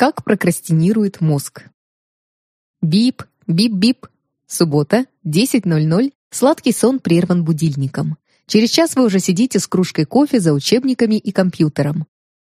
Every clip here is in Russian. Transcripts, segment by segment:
Как прокрастинирует мозг. Бип, бип-бип. Суббота, 10.00. Сладкий сон прерван будильником. Через час вы уже сидите с кружкой кофе за учебниками и компьютером.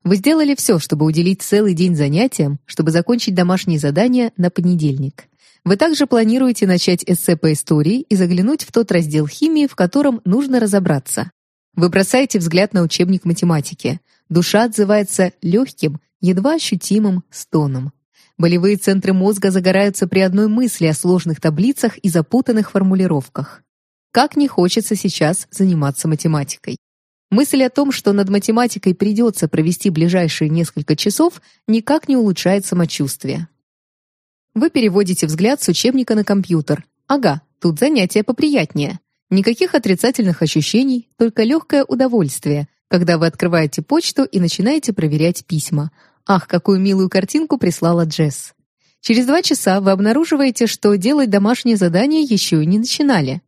Вы сделали все, чтобы уделить целый день занятиям, чтобы закончить домашние задания на понедельник. Вы также планируете начать эссе по истории и заглянуть в тот раздел химии, в котором нужно разобраться. Вы бросаете взгляд на учебник математики. Душа отзывается легким, едва ощутимым стоном. Болевые центры мозга загораются при одной мысли о сложных таблицах и запутанных формулировках. Как не хочется сейчас заниматься математикой. Мысль о том, что над математикой придется провести ближайшие несколько часов, никак не улучшает самочувствие. Вы переводите взгляд с учебника на компьютер. Ага, тут занятие поприятнее. Никаких отрицательных ощущений, только легкое удовольствие, когда вы открываете почту и начинаете проверять письма. Ах, какую милую картинку прислала Джесс. Через два часа вы обнаруживаете, что делать домашнее задание еще и не начинали.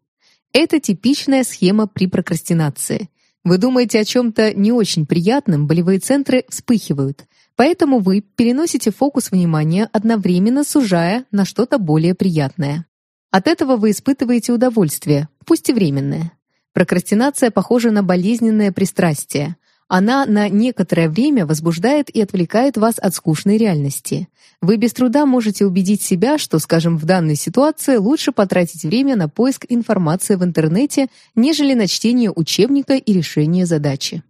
Это типичная схема при прокрастинации. Вы думаете о чем-то не очень приятном, болевые центры вспыхивают. Поэтому вы переносите фокус внимания, одновременно сужая на что-то более приятное. От этого вы испытываете удовольствие, пусть и временное. Прокрастинация похожа на болезненное пристрастие. Она на некоторое время возбуждает и отвлекает вас от скучной реальности. Вы без труда можете убедить себя, что, скажем, в данной ситуации лучше потратить время на поиск информации в интернете, нежели на чтение учебника и решение задачи.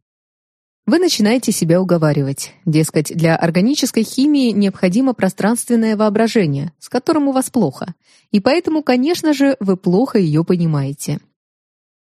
Вы начинаете себя уговаривать. Дескать, для органической химии необходимо пространственное воображение, с которым у вас плохо. И поэтому, конечно же, вы плохо ее понимаете.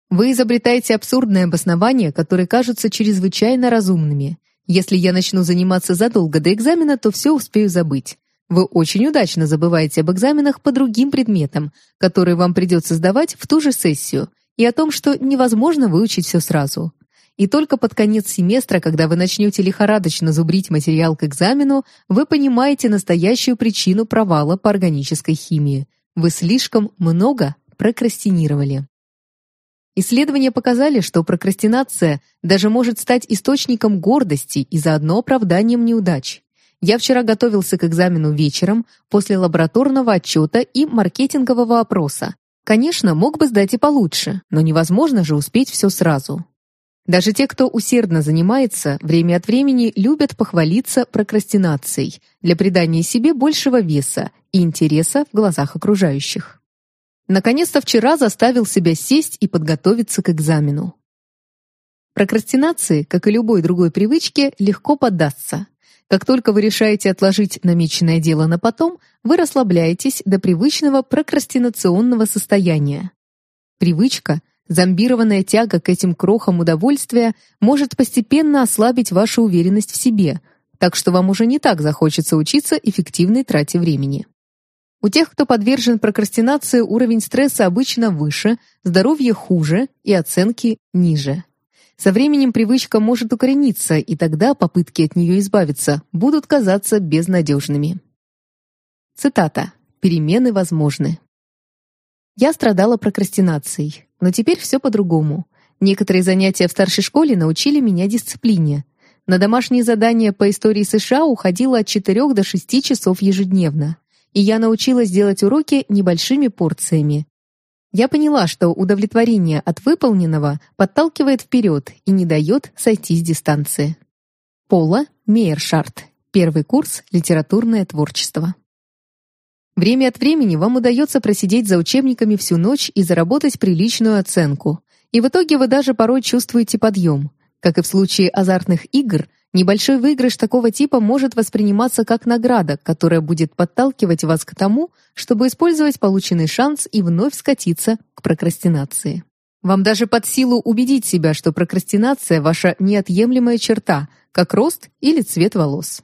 Вы изобретаете абсурдные обоснования, которые кажутся чрезвычайно разумными. Если я начну заниматься задолго до экзамена, то все успею забыть. Вы очень удачно забываете об экзаменах по другим предметам, которые вам придется сдавать в ту же сессию, и о том, что невозможно выучить все сразу. И только под конец семестра, когда вы начнете лихорадочно зубрить материал к экзамену, вы понимаете настоящую причину провала по органической химии. Вы слишком много прокрастинировали. Исследования показали, что прокрастинация даже может стать источником гордости и заодно оправданием неудач. Я вчера готовился к экзамену вечером после лабораторного отчета и маркетингового опроса. Конечно, мог бы сдать и получше, но невозможно же успеть все сразу. Даже те, кто усердно занимается, время от времени любят похвалиться прокрастинацией для придания себе большего веса и интереса в глазах окружающих. Наконец-то вчера заставил себя сесть и подготовиться к экзамену. Прокрастинации, как и любой другой привычке, легко поддаться. Как только вы решаете отложить намеченное дело на потом, вы расслабляетесь до привычного прокрастинационного состояния. Привычка, зомбированная тяга к этим крохам удовольствия, может постепенно ослабить вашу уверенность в себе, так что вам уже не так захочется учиться эффективной трате времени. У тех, кто подвержен прокрастинации, уровень стресса обычно выше, здоровье хуже и оценки ниже. Со временем привычка может укорениться, и тогда попытки от нее избавиться будут казаться безнадежными. Цитата. «Перемены возможны». Я страдала прокрастинацией, но теперь все по-другому. Некоторые занятия в старшей школе научили меня дисциплине. На домашние задания по истории США уходило от 4 до 6 часов ежедневно и я научилась делать уроки небольшими порциями. Я поняла, что удовлетворение от выполненного подталкивает вперед и не дает сойти с дистанции. Пола Мейершарт. Первый курс «Литературное творчество». Время от времени вам удается просидеть за учебниками всю ночь и заработать приличную оценку. И в итоге вы даже порой чувствуете подъем. Как и в случае азартных игр, Небольшой выигрыш такого типа может восприниматься как награда, которая будет подталкивать вас к тому, чтобы использовать полученный шанс и вновь скатиться к прокрастинации. Вам даже под силу убедить себя, что прокрастинация – ваша неотъемлемая черта, как рост или цвет волос.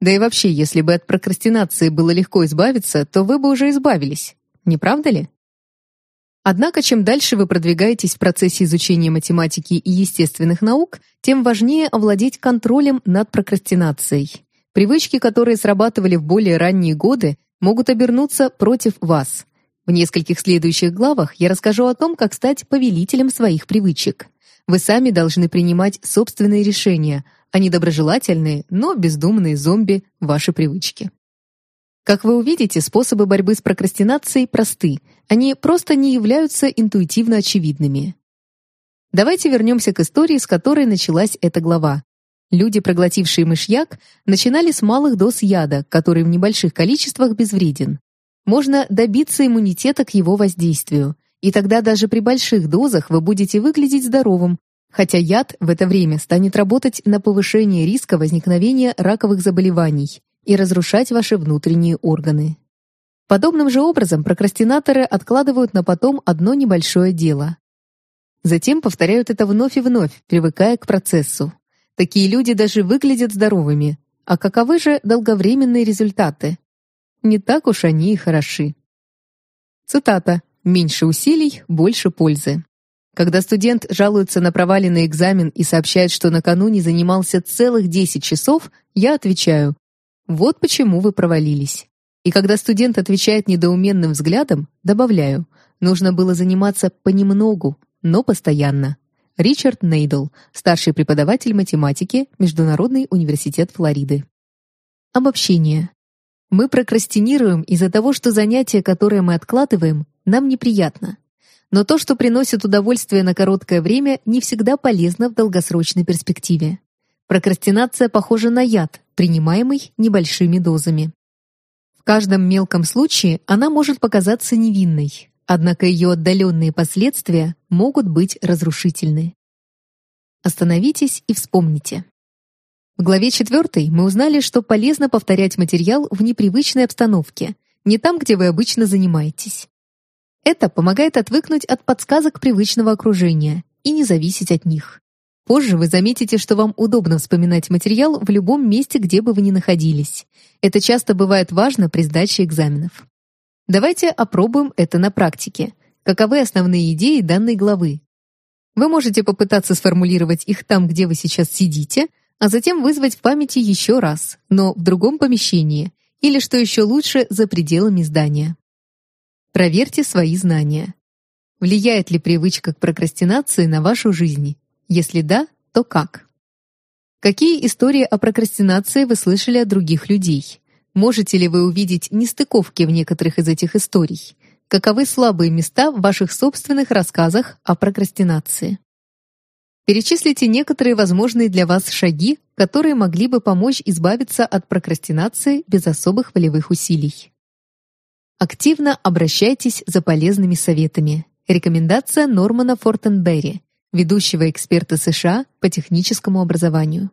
Да и вообще, если бы от прокрастинации было легко избавиться, то вы бы уже избавились. Не правда ли? Однако, чем дальше вы продвигаетесь в процессе изучения математики и естественных наук, тем важнее овладеть контролем над прокрастинацией. Привычки, которые срабатывали в более ранние годы, могут обернуться против вас. В нескольких следующих главах я расскажу о том, как стать повелителем своих привычек. Вы сами должны принимать собственные решения, Они доброжелательные, но бездумные зомби — ваши привычки. Как вы увидите, способы борьбы с прокрастинацией просты. Они просто не являются интуитивно очевидными. Давайте вернемся к истории, с которой началась эта глава. Люди, проглотившие мышьяк, начинали с малых доз яда, который в небольших количествах безвреден. Можно добиться иммунитета к его воздействию, и тогда даже при больших дозах вы будете выглядеть здоровым, хотя яд в это время станет работать на повышение риска возникновения раковых заболеваний и разрушать ваши внутренние органы. Подобным же образом прокрастинаторы откладывают на потом одно небольшое дело. Затем повторяют это вновь и вновь, привыкая к процессу. Такие люди даже выглядят здоровыми. А каковы же долговременные результаты? Не так уж они и хороши. Цитата. «Меньше усилий, больше пользы». Когда студент жалуется на проваленный экзамен и сообщает, что накануне занимался целых 10 часов, я отвечаю «Вот почему вы провалились». И когда студент отвечает недоуменным взглядом, добавляю «Нужно было заниматься понемногу, но постоянно. Ричард Нейдл, старший преподаватель математики, Международный университет Флориды. Обобщение. Мы прокрастинируем из-за того, что занятие, которое мы откладываем, нам неприятно. Но то, что приносит удовольствие на короткое время, не всегда полезно в долгосрочной перспективе. Прокрастинация похожа на яд, принимаемый небольшими дозами. В каждом мелком случае она может показаться невинной, Однако ее отдаленные последствия могут быть разрушительны. Остановитесь и вспомните. В главе 4 мы узнали, что полезно повторять материал в непривычной обстановке, не там, где вы обычно занимаетесь. Это помогает отвыкнуть от подсказок привычного окружения и не зависеть от них. Позже вы заметите, что вам удобно вспоминать материал в любом месте, где бы вы ни находились. Это часто бывает важно при сдаче экзаменов. Давайте опробуем это на практике. Каковы основные идеи данной главы? Вы можете попытаться сформулировать их там, где вы сейчас сидите, а затем вызвать в памяти еще раз, но в другом помещении, или, что еще лучше, за пределами здания. Проверьте свои знания. Влияет ли привычка к прокрастинации на вашу жизнь? Если да, то как? Какие истории о прокрастинации вы слышали от других людей? Можете ли вы увидеть нестыковки в некоторых из этих историй? Каковы слабые места в ваших собственных рассказах о прокрастинации? Перечислите некоторые возможные для вас шаги, которые могли бы помочь избавиться от прокрастинации без особых волевых усилий. Активно обращайтесь за полезными советами. Рекомендация Нормана Фортенберри, ведущего эксперта США по техническому образованию.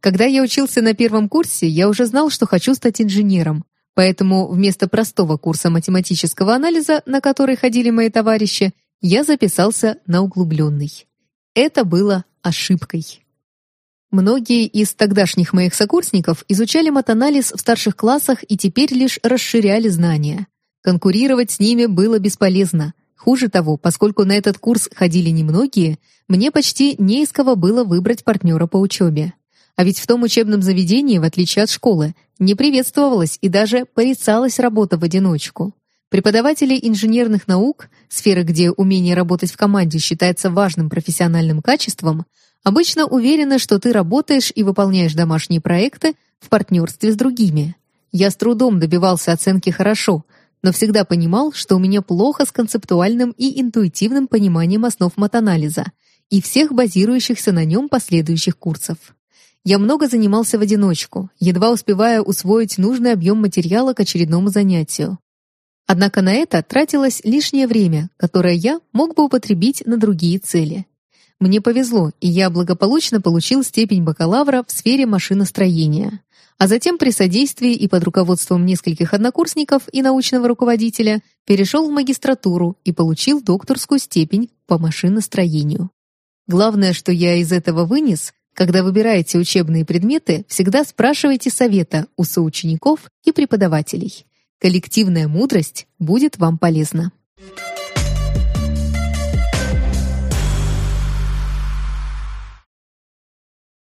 Когда я учился на первом курсе, я уже знал, что хочу стать инженером, поэтому вместо простого курса математического анализа, на который ходили мои товарищи, я записался на углубленный. Это было ошибкой. Многие из тогдашних моих сокурсников изучали матанализ в старших классах и теперь лишь расширяли знания. Конкурировать с ними было бесполезно. Хуже того, поскольку на этот курс ходили немногие, мне почти не из кого было выбрать партнера по учебе. А ведь в том учебном заведении, в отличие от школы, не приветствовалась и даже порицалась работа в одиночку. Преподаватели инженерных наук, сферы, где умение работать в команде считается важным профессиональным качеством, обычно уверены, что ты работаешь и выполняешь домашние проекты в партнерстве с другими. Я с трудом добивался оценки «хорошо», но всегда понимал, что у меня плохо с концептуальным и интуитивным пониманием основ матанализа и всех базирующихся на нем последующих курсов я много занимался в одиночку, едва успевая усвоить нужный объем материала к очередному занятию. Однако на это тратилось лишнее время, которое я мог бы употребить на другие цели. Мне повезло, и я благополучно получил степень бакалавра в сфере машиностроения. А затем при содействии и под руководством нескольких однокурсников и научного руководителя перешел в магистратуру и получил докторскую степень по машиностроению. Главное, что я из этого вынес, когда выбираете учебные предметы, всегда спрашивайте совета у соучеников и преподавателей. Коллективная мудрость будет вам полезна. Thank you